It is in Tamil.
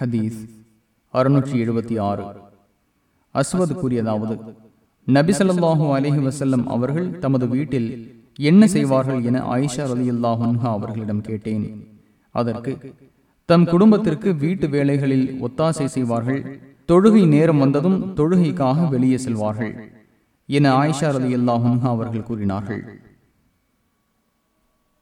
ஹதீஸ் அறுநூற்றி எழுபத்தி ஆறு. அஸ்வது கூறியதாவது நபிசல்லாஹூ அலஹி வசல்லம் அவர்கள் தமது வீட்டில் என்ன செய்வார்கள் என ஆயிஷா அலி அல்லாஹன்ஹா அவர்களிடம் கேட்டேன். அதற்கு தம் குடும்பத்திற்கு வீட்டு வேலைகளில் ஒத்தாசை செய்வார்கள் தொழுகை நேரம் வந்ததும் தொழுகைக்காக வெளியே செல்வார்கள் என ஆயிஷா அலி அல்லாஹன்ஹா அவர்கள் கூறினார்கள்.